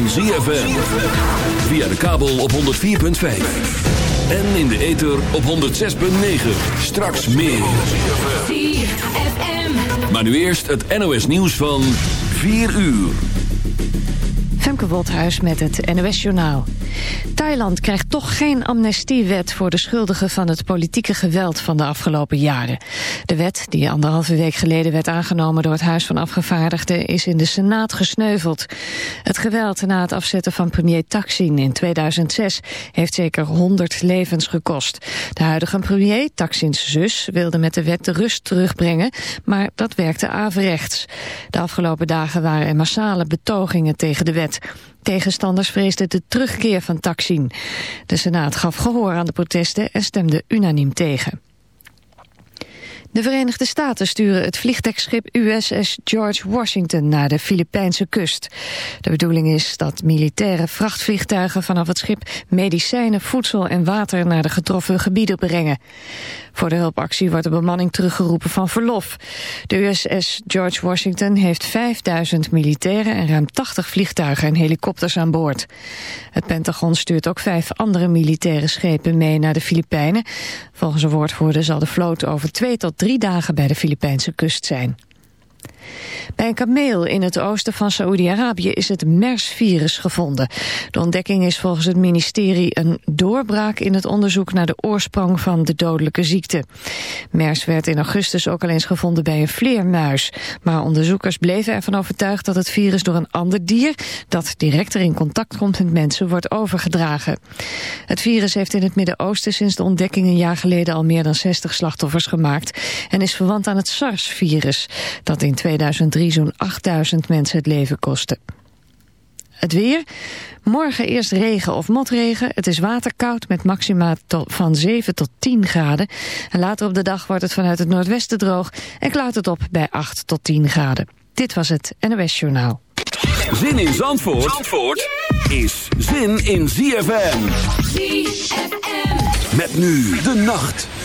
van ZFM. Via de kabel op 104.5. En in de ether op 106.9. Straks meer. Maar nu eerst het NOS nieuws van 4 uur. Femke Wolthuis met het NOS Journaal. Thailand krijgt toch geen amnestiewet voor de schuldigen van het politieke geweld van de afgelopen jaren. De wet, die anderhalve week geleden werd aangenomen door het Huis van Afgevaardigden, is in de Senaat gesneuveld. Het geweld na het afzetten van premier Taksin in 2006 heeft zeker 100 levens gekost. De huidige premier, Taksins zus, wilde met de wet de rust terugbrengen, maar dat werkte averechts. De afgelopen dagen waren er massale betogingen tegen de wet. Tegenstanders vreesden de terugkeer van Taksin. De Senaat gaf gehoor aan de protesten en stemde unaniem tegen. De Verenigde Staten sturen het vliegdekschip USS George Washington naar de Filipijnse kust. De bedoeling is dat militaire vrachtvliegtuigen vanaf het schip medicijnen, voedsel en water naar de getroffen gebieden brengen. Voor de hulpactie wordt de bemanning teruggeroepen van verlof. De USS George Washington heeft 5000 militairen en ruim 80 vliegtuigen en helikopters aan boord. Het Pentagon stuurt ook vijf andere militaire schepen mee naar de Filipijnen. Volgens een woordvoerder zal de vloot over twee tot drie dagen bij de Filipijnse kust zijn. Bij een kameel in het oosten van Saoedi-Arabië is het MERS-virus gevonden. De ontdekking is volgens het ministerie een doorbraak in het onderzoek naar de oorsprong van de dodelijke ziekte. MERS werd in augustus ook al eens gevonden bij een vleermuis. Maar onderzoekers bleven ervan overtuigd dat het virus door een ander dier, dat directer in contact komt met mensen, wordt overgedragen. Het virus heeft in het Midden-Oosten sinds de ontdekking een jaar geleden al meer dan 60 slachtoffers gemaakt en is verwant aan het SARS-virus, dat in 2003 zo'n 8000 mensen het leven kostte. Het weer. Morgen eerst regen of motregen. Het is waterkoud met maxima van 7 tot 10 graden. En later op de dag wordt het vanuit het noordwesten droog en klaart het op bij 8 tot 10 graden. Dit was het NOS Journaal. Zin in Zandvoort, Zandvoort is zin in ZFM. ZFM. Met nu de nacht.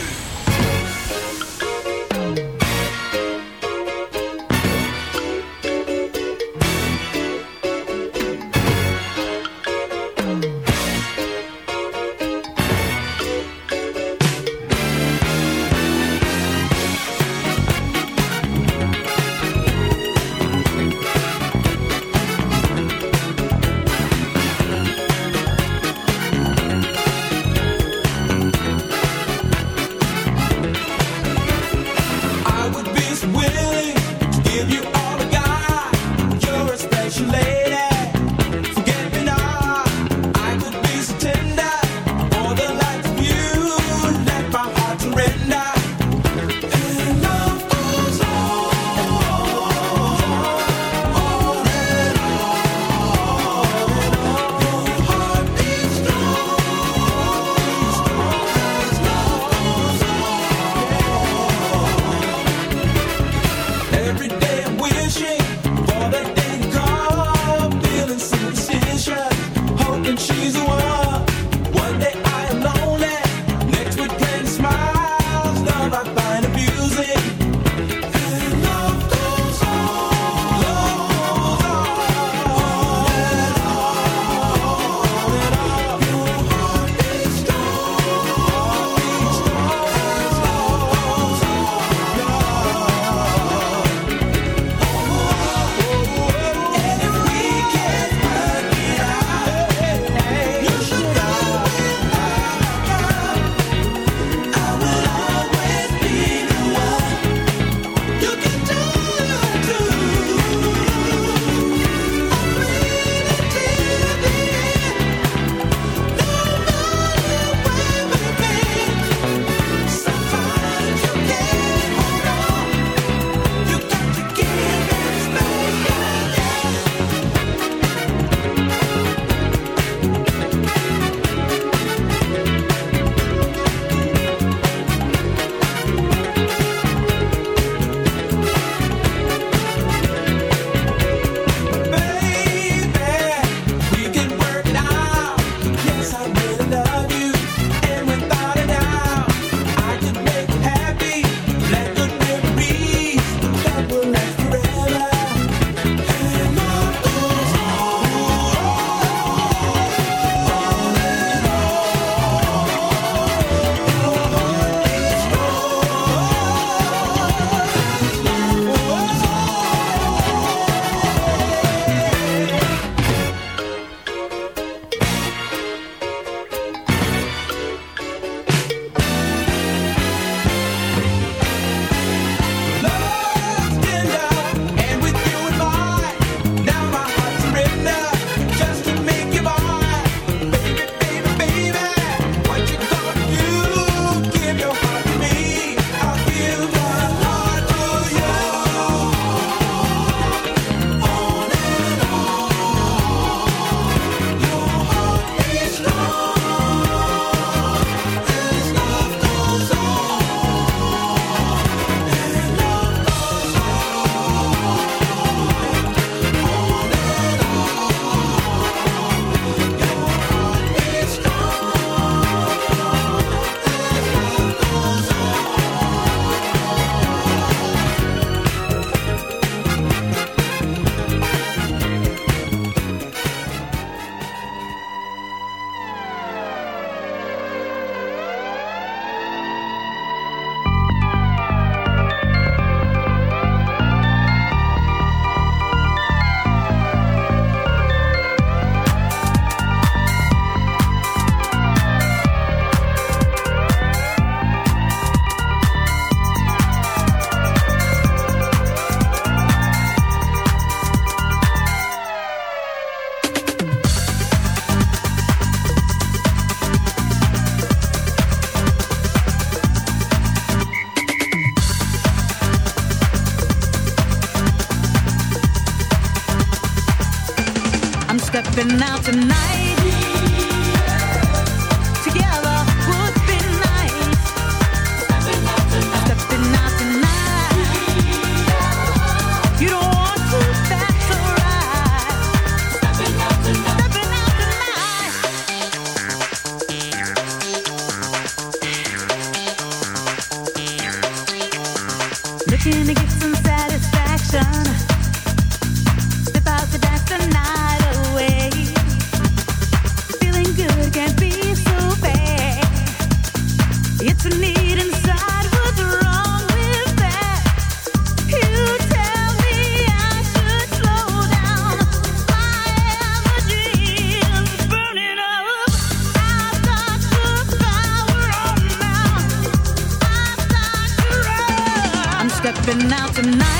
tonight.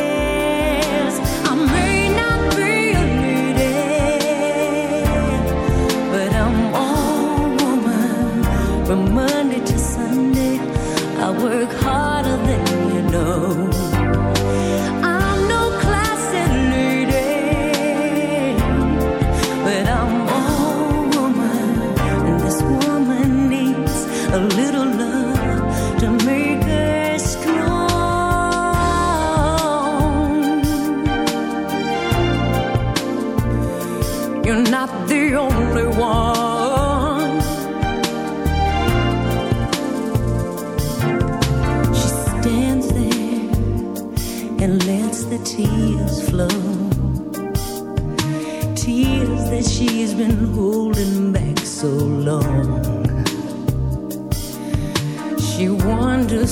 work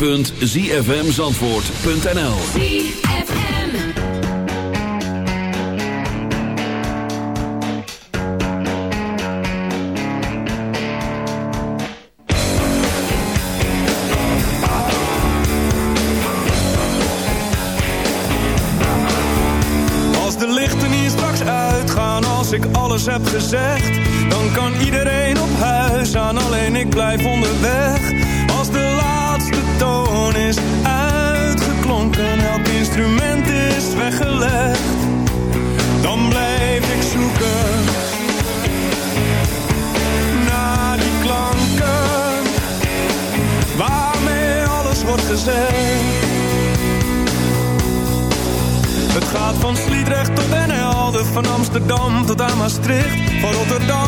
www.zfmzandvoort.nl Als de lichten hier straks uitgaan, als ik alles heb gezegd, dan kan iedereen op huis aan, alleen ik blijf Van Rotterdam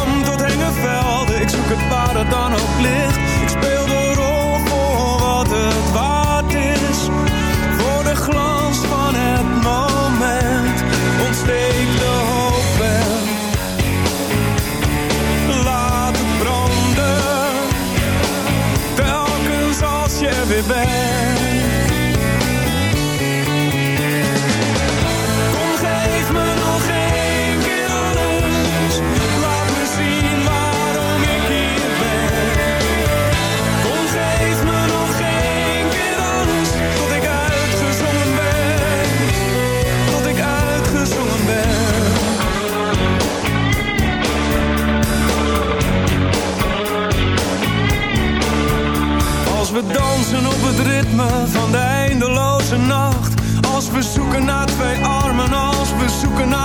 van de eindeloze nacht. Als we zoeken naar twee armen, als we zoeken naar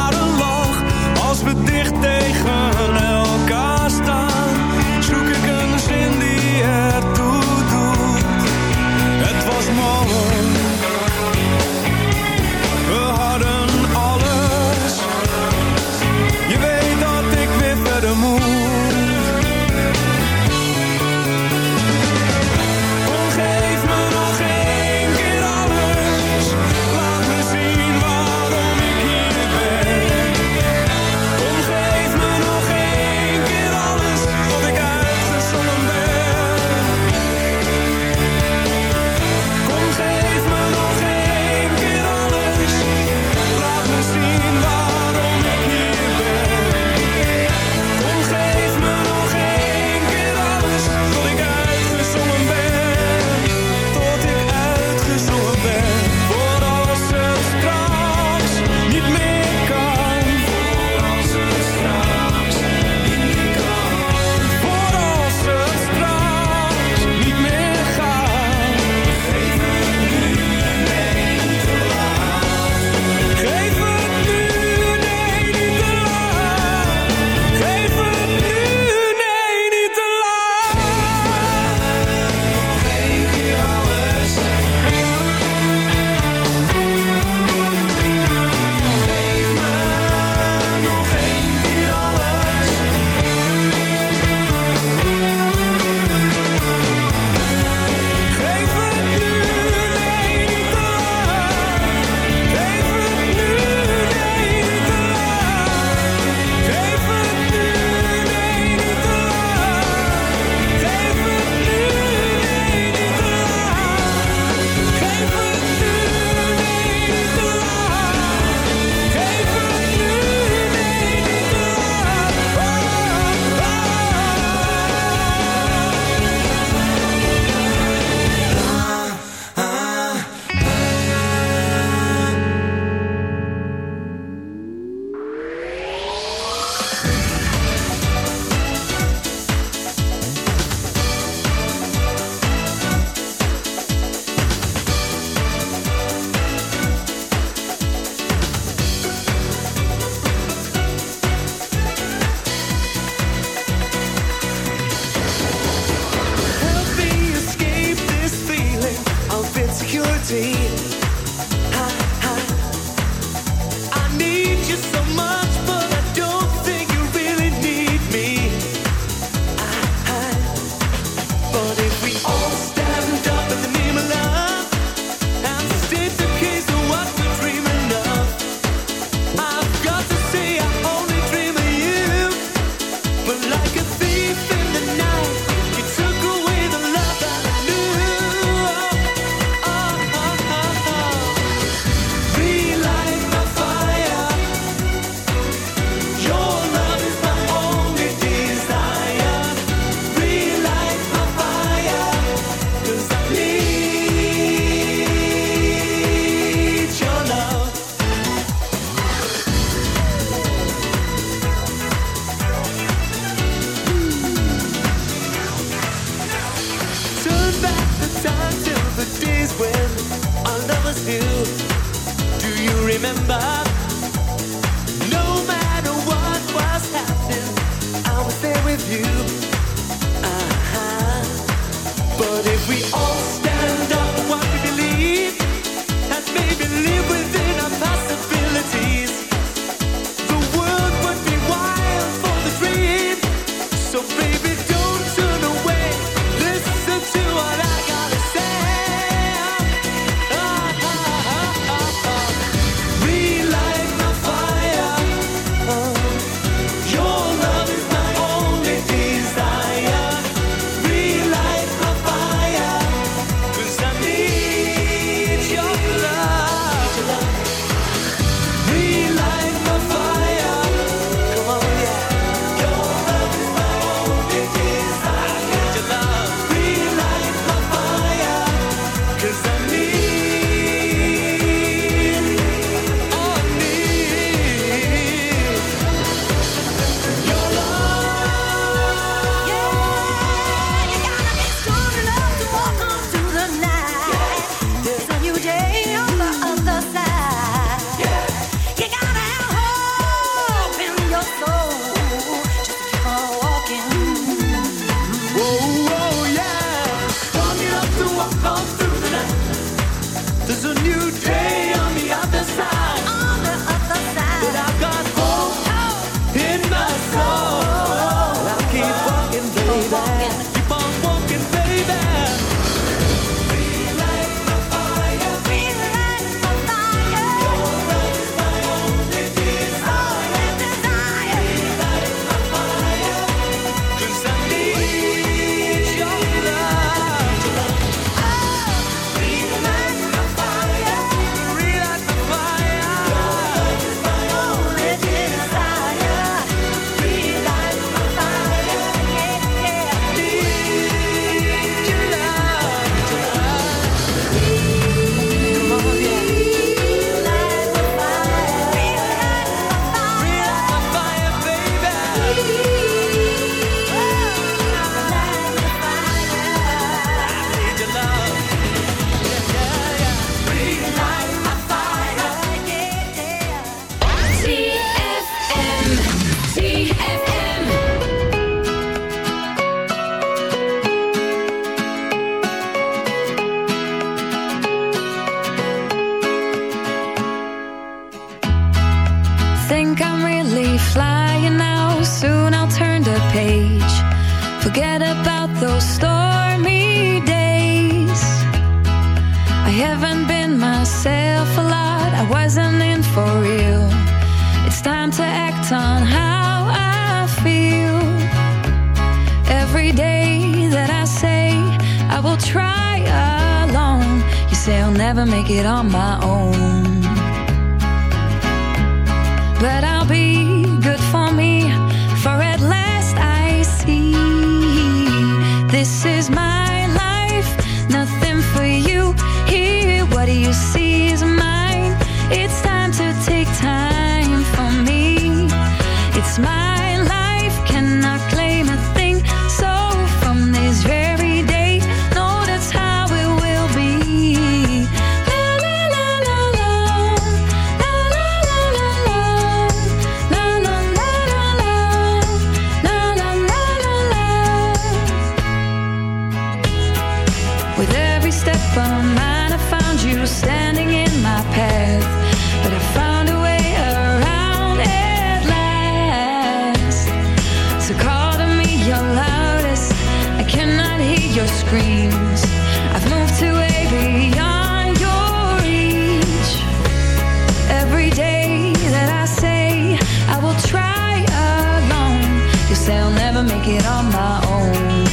You say I'll never make it on my own.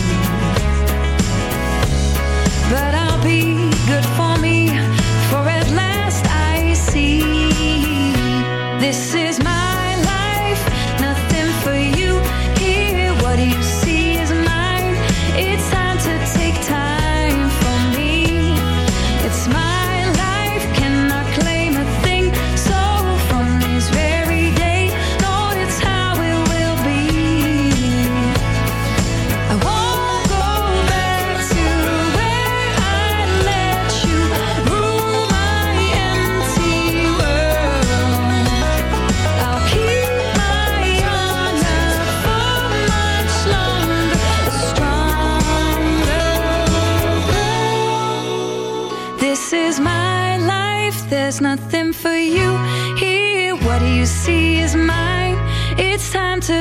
But I'll be good for me For at last I see This is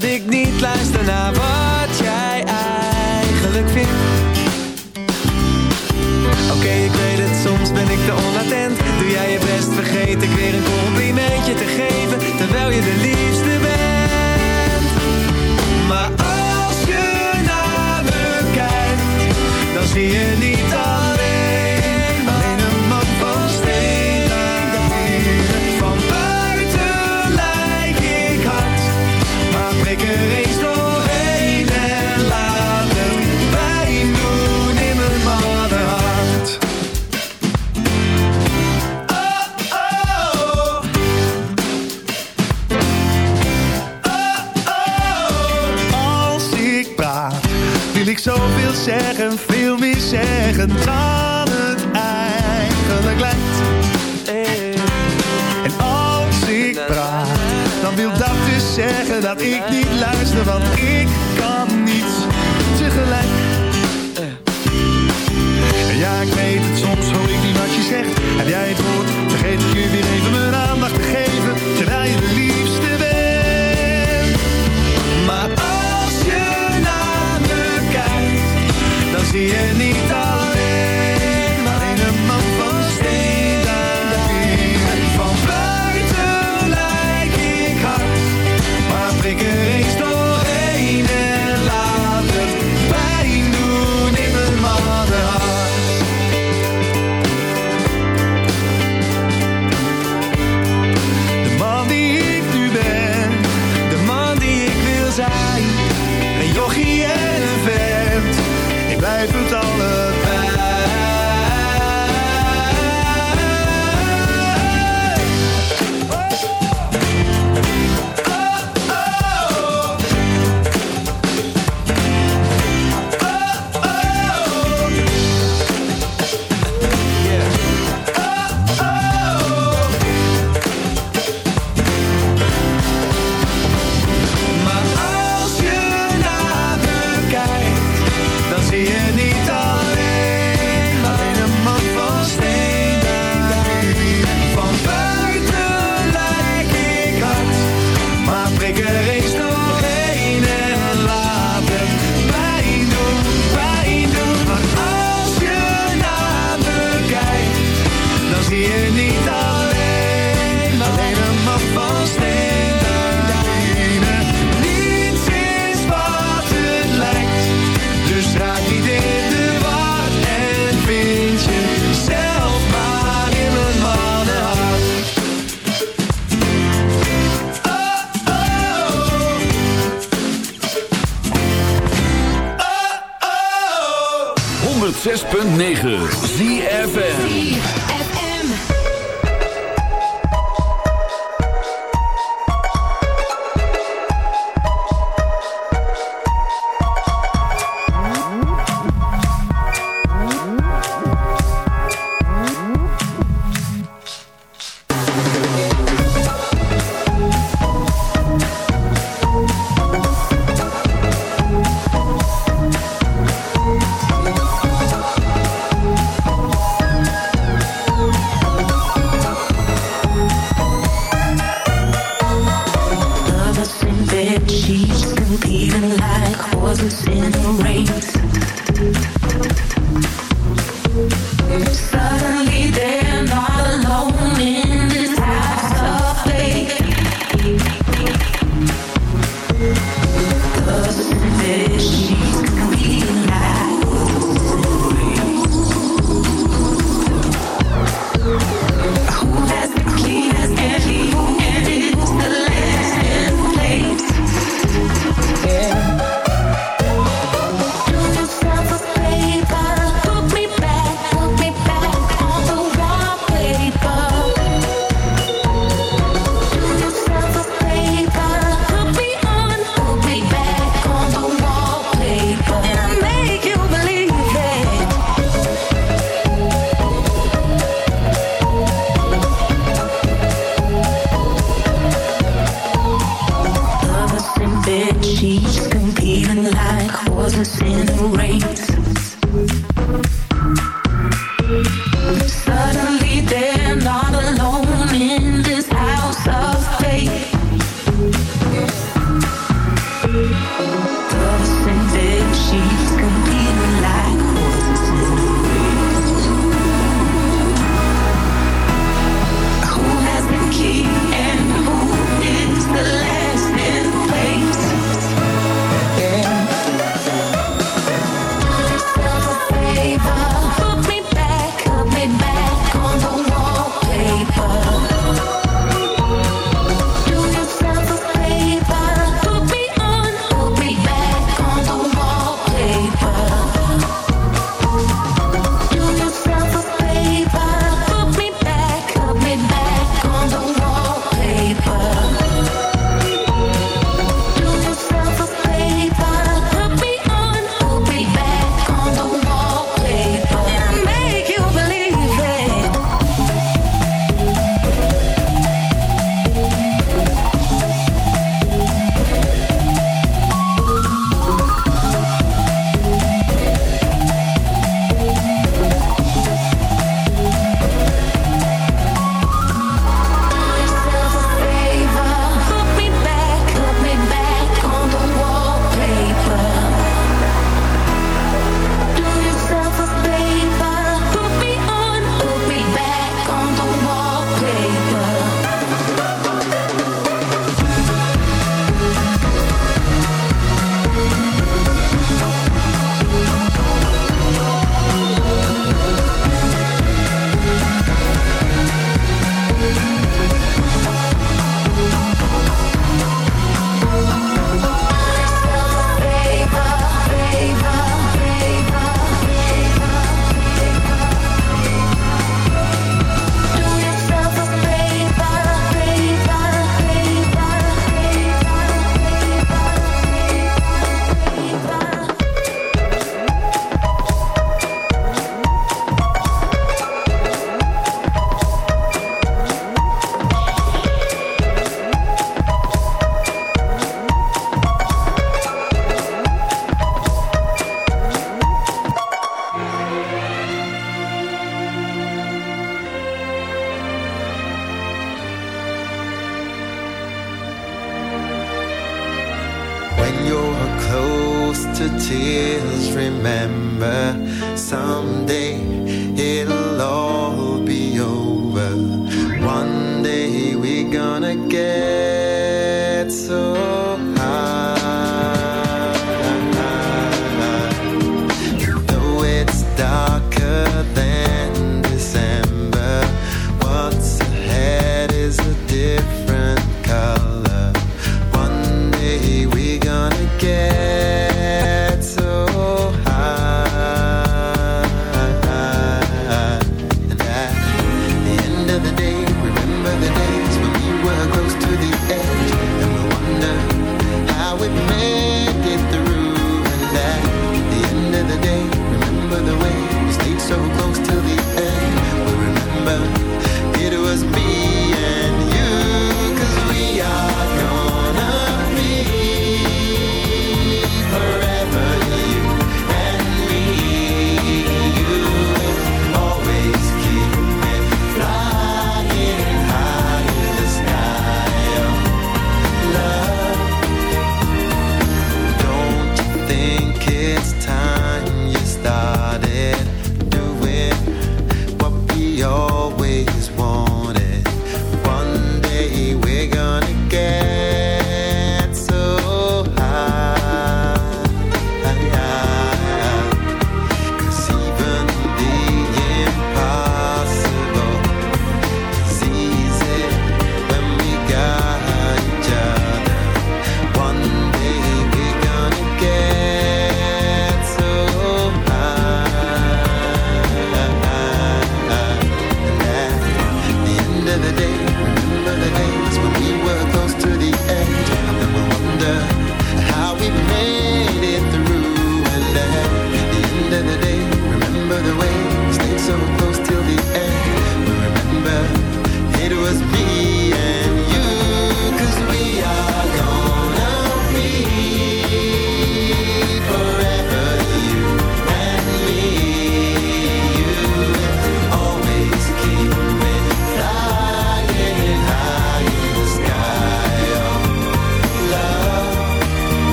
dat ik niet luister naar ik niet luister, wat ik kan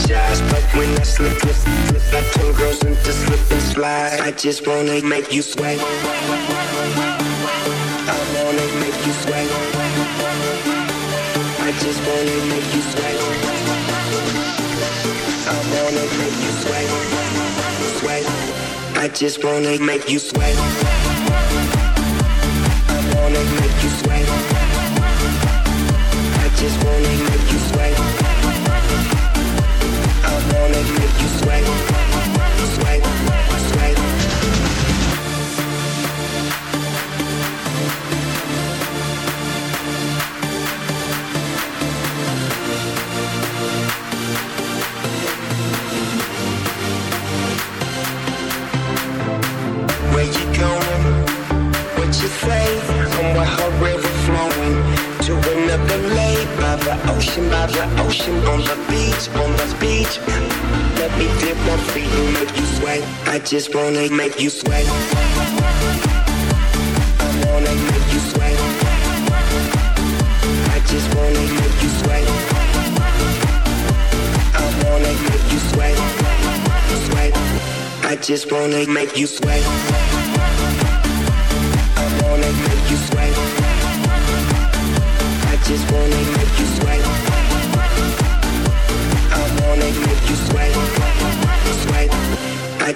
apologize, but when I slip, slip, slip, I turn girls into slip and slide. I just wanna make you sway. I wanna make you sway. I just wanna make you sway. I wanna make you sway. Sway. I just wanna make you sway. I wanna make you sway. I just wanna make you sway. Ocean, by the ocean, on the beach, on the beach. Let me dip my feet and make you sweat. I just wanna make you sweat. I wanna make you sweat. I just wanna make you sweat. I wanna make you sweat. Sweat. I just wanna make you sweat.